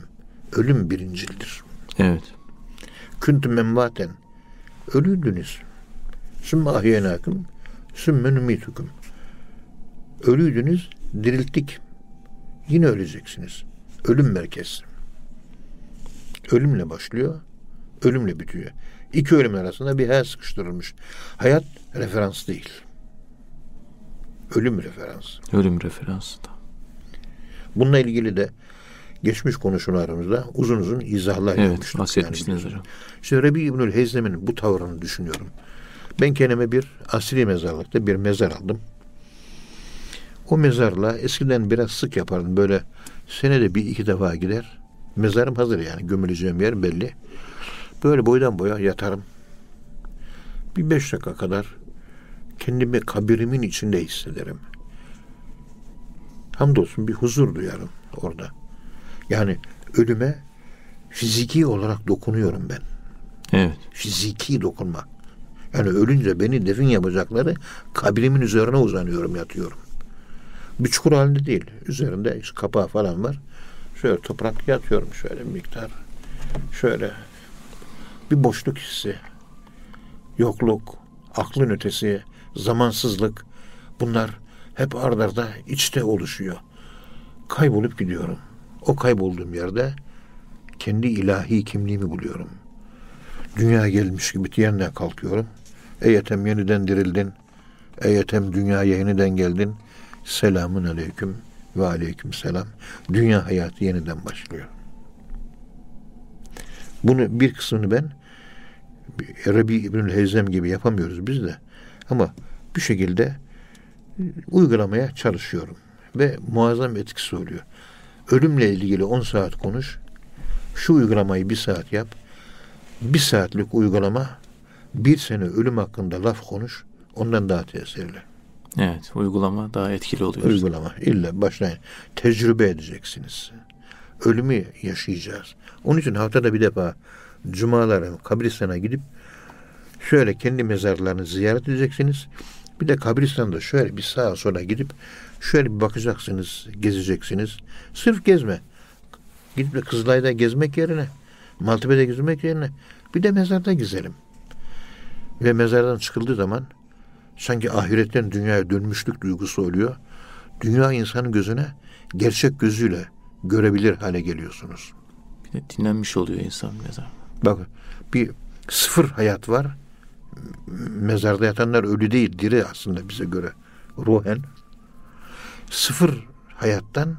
Ölüm birincildir. Evet. Küntüm memvaten. Ölüydünüz. Sümme ahyenâküm. Sümme numitukum. Ölüydünüz, dirilttik. Yine öleceksiniz. Ölüm merkez. Ölümle başlıyor, ölümle bitiyor. İki ölüm arasında bir hayat sıkıştırılmış. Hayat referans değil. Ölüm referans. Ölüm referans da. Bununla ilgili de geçmiş konuşmalarımızda uzun uzun izahlar evet, yapmıştık. Evet, bahsetmiştiniz yani. hocam. İşte Rebi İbnül Heyzem'in bu tavrını düşünüyorum. Ben kendime bir asri mezarlıkta bir mezar aldım. O mezarla eskiden biraz sık yapardım. Böyle senede bir iki defa gider. Mezarım hazır yani. Gömüleceğim yer belli. Böyle boydan boya yatarım. Bir beş dakika kadar kendimi kabirimin içinde hissederim. Hamdolsun bir huzur duyarım orada. Yani ölüme fiziki olarak dokunuyorum ben. Evet. Fiziki dokunma. Yani ölünce beni defin yapacakları kabrimin üzerine uzanıyorum, yatıyorum. Bir çukur halinde değil. Üzerinde işte kapağı falan var. Şöyle toprak yatıyorum şöyle bir miktar. Şöyle bir boşluk hissi. Yokluk, aklın ötesi, zamansızlık. Bunlar hep ardarda içte oluşuyor. Kaybolup gidiyorum. O kaybolduğum yerde kendi ilahi kimliğimi buluyorum. Dünya gelmiş gibi yeniden kalkıyorum. Ey etem yeniden dirildin. Ey etem dünyaya yeniden geldin. Selamun aleyküm ve aleyküm selam. Dünya hayatı yeniden başlıyor. Bunu bir kısmını ben Rabi İbnül Heyzem gibi yapamıyoruz biz de. Ama bir şekilde uygulamaya çalışıyorum. Ve muazzam etkisi oluyor. Ölümle ilgili 10 saat konuş. Şu uygulamayı bir saat yap. Bir saatlik uygulama bir sene ölüm hakkında laf konuş. Ondan daha tesirli. Evet, uygulama daha etkili oluyor. Uygulama. illa başlayın. Tecrübe edeceksiniz. Ölümü yaşayacağız. Onun için haftada bir defa cumalara, kabristana gidip şöyle kendi mezarlarını ziyaret edeceksiniz. Bir de kabristanda şöyle bir sağa sola gidip şöyle bir bakacaksınız, gezeceksiniz. Sırf gezme. Gidip de Kızılay'da gezmek yerine, Maltepe'de gezmek yerine bir de mezarda gezelim. Ve mezardan çıkıldığı zaman sanki ahiretten dünyaya dönmüşlük duygusu oluyor. Dünya insanın gözüne gerçek gözüyle görebilir hale geliyorsunuz. Bir de dinlenmiş oluyor insan mezar. Bak bir sıfır hayat var. Mezarda yatanlar ölü değil, diri aslında bize göre. Ruhen. Sıfır hayattan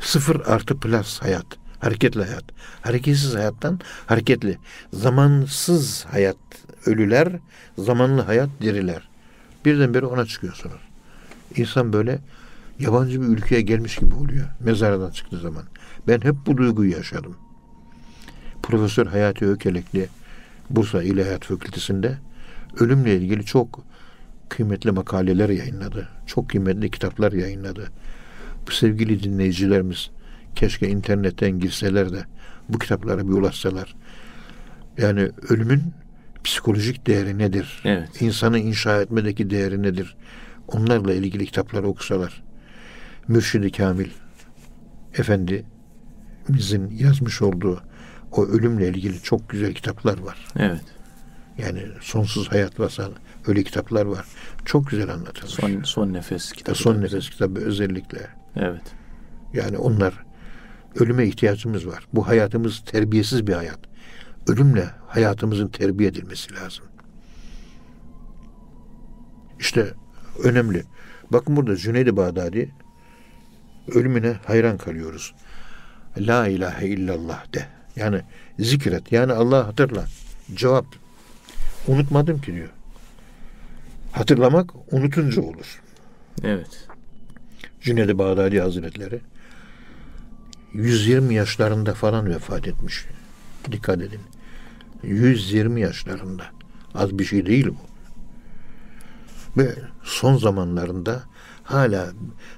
sıfır artı plus hayat. Hareketli hayat. Hareketsiz hayattan hareketli. Zamansız hayat ölüler, zamanlı hayat diriler. Birdenbire ona çıkıyorsunuz. İnsan böyle yabancı bir ülkeye gelmiş gibi oluyor mezardan çıktığı zaman. Ben hep bu duyguyu yaşadım. Profesör Hayati Ökelekli Bursa İlahiyat Fakültesi'nde ölümle ilgili çok kıymetli makaleler yayınladı. Çok kıymetli kitaplar yayınladı. Bu sevgili dinleyicilerimiz keşke internetten girseler de bu kitaplara bir ulaşsalar. Yani ölümün psikolojik değeri nedir? Evet. İnsanı inşa etmedeki değeri nedir? Onlarla ilgili kitapları okusalar. Mürşidi Kamil Efendimizin yazmış olduğu o ölümle ilgili çok güzel kitaplar var. Evet. Yani sonsuz hayat vasal öyle kitaplar var. Çok güzel anlatılmış. Son, son nefes kitabı. Son nefes kitabı özellikle. Evet. Yani onlar ölüme ihtiyacımız var. Bu hayatımız terbiyesiz bir hayat. Ölümle hayatımızın terbiye edilmesi lazım. İşte önemli. Bakın burada Cüneyd-i Bağdadi ölümüne hayran kalıyoruz. La ilahe illallah de. Yani zikret. Yani Allah hatırla. Cevap. Unutmadım ki diyor. Hatırlamak unutunca olur. Evet. Cüneyd-i Bağdadi Hazretleri 120 yaşlarında falan vefat etmiş. Dikkat edin. 120 yaşlarında. Az bir şey değil bu. Ve son zamanlarında hala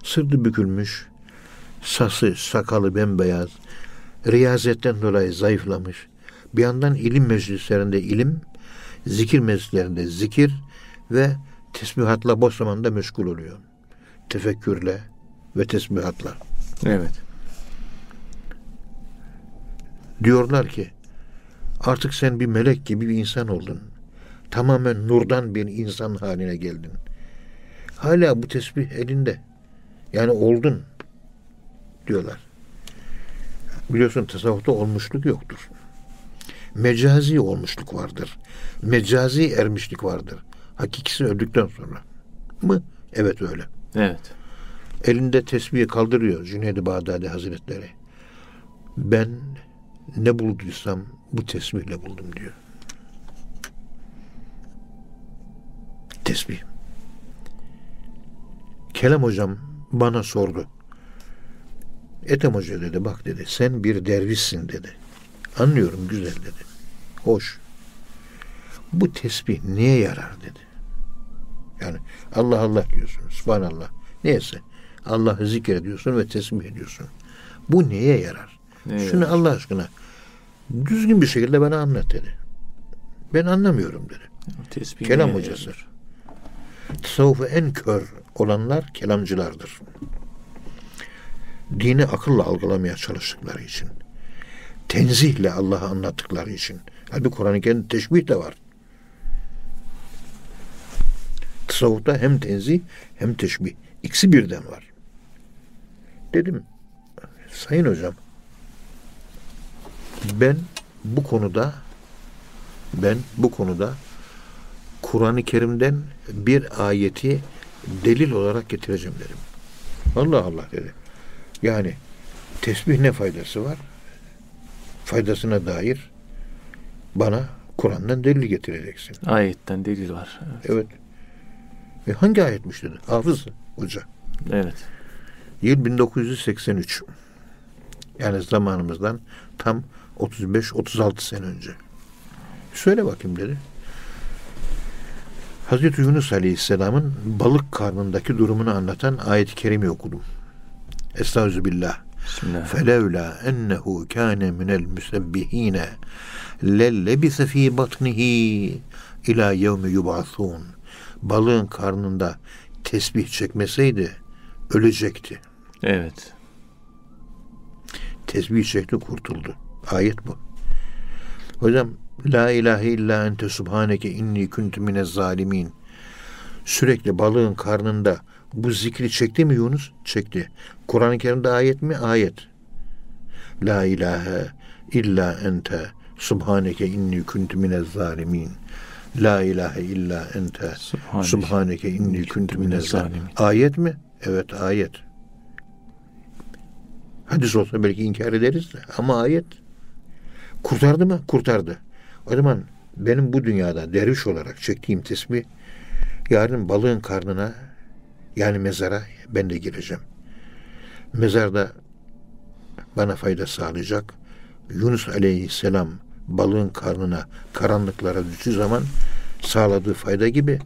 sırtı bükülmüş, sası, sakalı bembeyaz, riyazetten dolayı zayıflamış. Bir yandan ilim meclislerinde ilim, zikir meclislerinde zikir ve tesbihatla boş zamanda meşgul oluyor. Tefekkürle ve tesbihatla. Evet. Diyorlar ki artık sen bir melek gibi bir insan oldun. Tamamen nurdan bir insan haline geldin. Hala bu tesbih elinde. Yani oldun diyorlar. Biliyorsun tasavvufta olmuşluk yoktur. Mecazi olmuşluk vardır. Mecazi ermişlik vardır. Hakikisi öldükten sonra. Mı? Evet öyle. Evet. Elinde tesbihi kaldırıyor Cüneyd-i Bağdadi Hazretleri. Ben ne bulduysam bu tesbihle buldum diyor. Tesbih. Kelam hocam bana sordu. Ethem Hoca dedi bak dedi sen bir dervişsin dedi. Anlıyorum güzel dedi. Hoş. Bu tesbih niye yarar dedi. Yani Allah Allah diyorsun. Subhanallah. Neyse. Allah'ı zikrediyorsun ve tesbih ediyorsun. Bu neye yarar? Neye Şunu yarar? Allah aşkına düzgün bir şekilde bana anlat dedi. Ben anlamıyorum dedi. Tesbih Kelam hocası. Tasavvufu en kör olanlar kelamcılardır dini akılla algılamaya çalıştıkları için. Tenzihle Allah'ı anlattıkları için. Halbuki Kur'an-ı Kerim teşbih de var. Tasavvufta hem tenzih hem teşbih. İkisi birden var. Dedim, sayın hocam, ben bu konuda ben bu konuda Kur'an-ı Kerim'den bir ayeti delil olarak getireceğim dedim. Allah Allah dedi. Yani tesbih ne faydası var? Faydasına dair bana Kur'an'dan delil getireceksin. Ayetten delil var. Evet. evet. E hangi ayetmiş dedi? Hafız hoca. Evet. Yıl 1983. Yani zamanımızdan tam 35-36 sene önce. Söyle bakayım dedi. Hazreti Yunus Aleyhisselam'ın balık karnındaki durumunu anlatan ayet-i kerime okudum. Estağfirullah. Felevla ennehu kâne minel müsebbihîne lellebise fî batnihi ila yevmi yub'athûn. Balığın karnında tesbih çekmeseydi ölecekti. Evet. Tesbih çekti kurtuldu. Ayet bu. Hocam La ilahe illa ente subhaneke inni kuntu minez zalimin. Sürekli balığın karnında bu zikri çekti mi Yunus? Çekti. Kur'an-ı Kerim'de ayet mi? Ayet. La ilahe illa ente subhaneke inni kuntu minez zalimin. La ilahe illa ente subhaneke, subhaneke inni kuntu minez zalimin. Ayet mi? Evet ayet. Hadis olsa belki inkar ederiz de ama ayet. Kurtardı mı? Kurtardı. O zaman benim bu dünyada derviş olarak çektiğim tesbih yarın balığın karnına yani mezara ben de gireceğim. Mezarda bana fayda sağlayacak. Yunus aleyhisselam balığın karnına karanlıklara düştüğü zaman sağladığı fayda gibi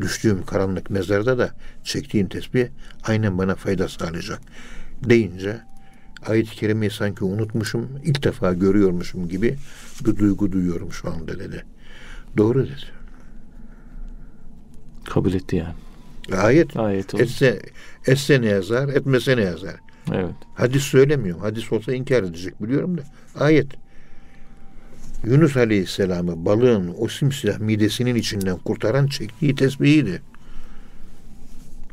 düştüğüm karanlık mezarda da çektiğim tesbih aynen bana fayda sağlayacak deyince ayet-i kerimeyi sanki unutmuşum, ilk defa görüyormuşum gibi bir duygu duyuyorum şu anda dedi. Doğru dedi. Kabul etti yani. Ayet. Ayet etse, etse ne yazar, etmese ne yazar. Evet. Hadis söylemiyorum. Hadis olsa inkar edecek biliyorum da. Ayet. Yunus Aleyhisselam'ı balığın o simsiyah midesinin içinden kurtaran çektiği tesbihiydi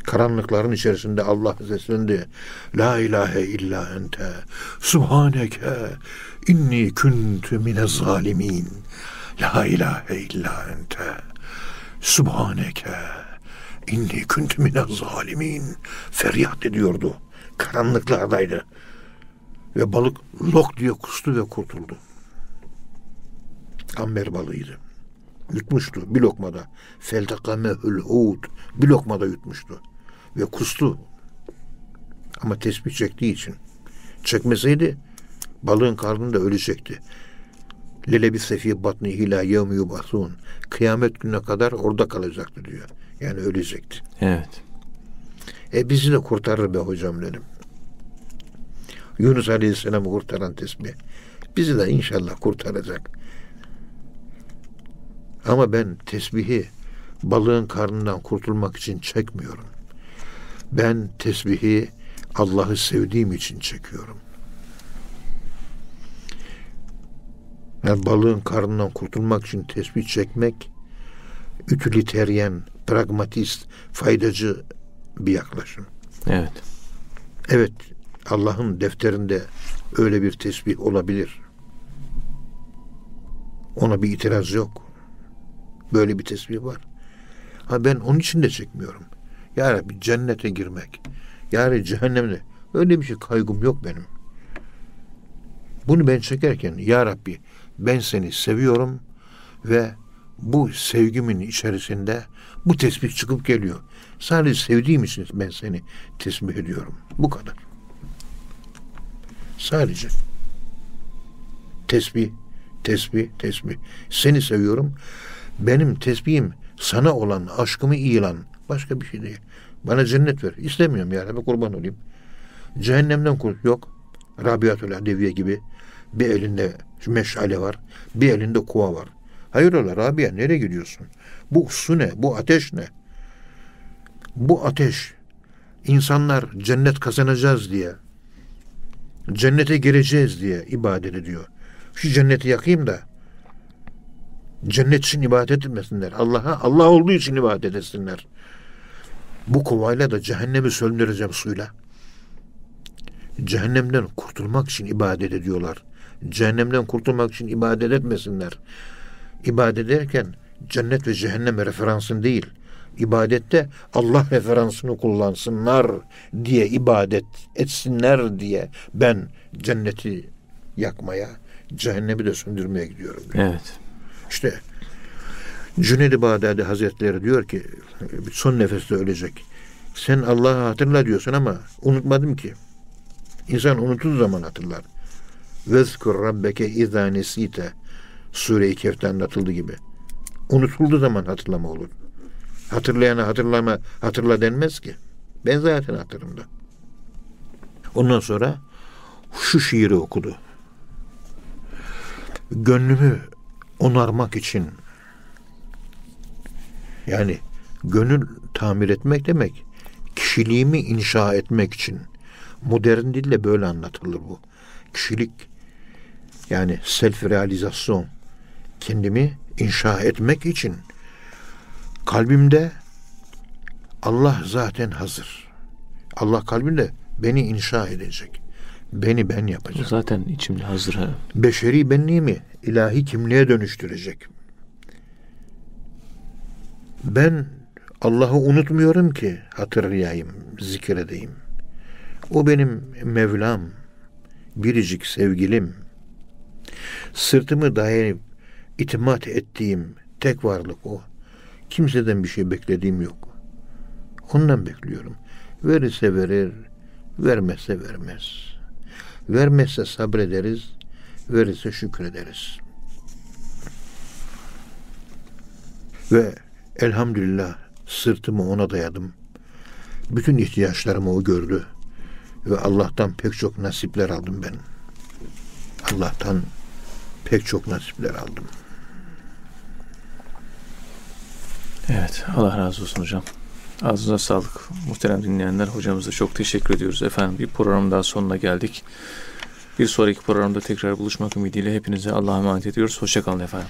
karanlıkların içerisinde Allah seslendi. La ilahe illa ente subhaneke inni kuntu mine zalimin. La ilahe illa ente subhaneke inni kuntu mine zalimin. Feryat ediyordu. Karanlıklardaydı. Ve balık lok diye kustu ve kurtuldu. Amber balığıydı. Yutmuştu bir lokmada. Feltakamehül hud. Bir lokmada yutmuştu ve kustu. Ama tesbih çektiği için. Çekmeseydi balığın karnında ölecekti. Lele bir sefi batni hila yevmi yubasun. Kıyamet gününe kadar orada kalacaktı diyor. Yani ölecekti. Evet. E bizi de kurtarır be hocam dedim. Yunus Aleyhisselam'ı kurtaran tesbih. Bizi de inşallah kurtaracak. Ama ben tesbihi balığın karnından kurtulmak için çekmiyorum. Ben tesbihi Allah'ı sevdiğim için çekiyorum. Yani balığın karnından kurtulmak için tesbih çekmek ütüliteryen, pragmatist, faydacı bir yaklaşım. Evet. Evet, Allah'ın defterinde öyle bir tesbih olabilir. Ona bir itiraz yok. Böyle bir tesbih var. Ha ben onun için de çekmiyorum. Ya Rabbi cennete girmek. Ya Rabbi cehennemde. Öyle bir şey kaygım yok benim. Bunu ben çekerken Ya Rabbi ben seni seviyorum ve bu sevgimin içerisinde bu tesbih çıkıp geliyor. Sadece sevdiğim için ben seni tesbih ediyorum. Bu kadar. Sadece. Tesbih, tesbih, tesbih. Seni seviyorum. Benim tesbihim sana olan aşkımı ilan. Başka bir şey değil. Bana cennet ver. İstemiyorum ya Rabbi kurban olayım. Cehennemden kur. Yok. Rabiatül Adeviye gibi bir elinde meşale var. Bir elinde kuva var. Hayrola Rabia nereye gidiyorsun? Bu su ne? Bu ateş ne? Bu ateş insanlar cennet kazanacağız diye cennete gireceğiz diye ibadet ediyor. Şu cenneti yakayım da Cennet için ibadet etmesinler. Allah'a Allah olduğu için ibadet etsinler. Bu kovayla da cehennemi söndüreceğim suyla. Cehennemden kurtulmak için ibadet ediyorlar. Cehennemden kurtulmak için ibadet etmesinler. İbadet ederken cennet ve cehennem referansın değil. İbadette Allah referansını kullansınlar diye ibadet etsinler diye ben cenneti yakmaya, cehennemi de söndürmeye gidiyorum. Evet. İşte Cüneyd-i Bağdadi Hazretleri diyor ki son nefeste ölecek. Sen Allah'ı hatırla diyorsun ama unutmadım ki. İnsan unuttuğu zaman hatırlar. Vezkur rabbeke izâ nesîte Sure-i Kehf'te anlatıldığı gibi. Unutulduğu zaman hatırlama olur. Hatırlayana hatırlama, hatırla denmez ki. Ben zaten hatırımda. Ondan sonra şu şiiri okudu. Gönlümü onarmak için yani gönül tamir etmek demek kişiliğimi inşa etmek için modern dille böyle anlatılır bu. Kişilik yani self realizasyon kendimi inşa etmek için kalbimde Allah zaten hazır. Allah kalbimde beni inşa edecek. Beni ben yapacak. Zaten içimde hazır. Ha. Beşeri benliğimi ilahi kimliğe dönüştürecek. Ben Allah'ı unutmuyorum ki hatırlayayım, zikredeyim. O benim Mevlam, biricik sevgilim. Sırtımı dayanıp itimat ettiğim tek varlık o. Kimseden bir şey beklediğim yok. Ondan bekliyorum. Verirse verir, vermezse vermez. Vermezse sabrederiz, verirse şükrederiz. Ve elhamdülillah sırtımı ona dayadım. Bütün ihtiyaçlarımı o gördü. Ve Allah'tan pek çok nasipler aldım ben. Allah'tan pek çok nasipler aldım. Evet, Allah razı olsun hocam. Ağzınıza sağlık. Muhterem dinleyenler, hocamıza çok teşekkür ediyoruz. Efendim bir program daha sonuna geldik. Bir sonraki programda tekrar buluşmak ümidiyle hepinize Allah'a emanet ediyoruz. Hoşçakalın efendim.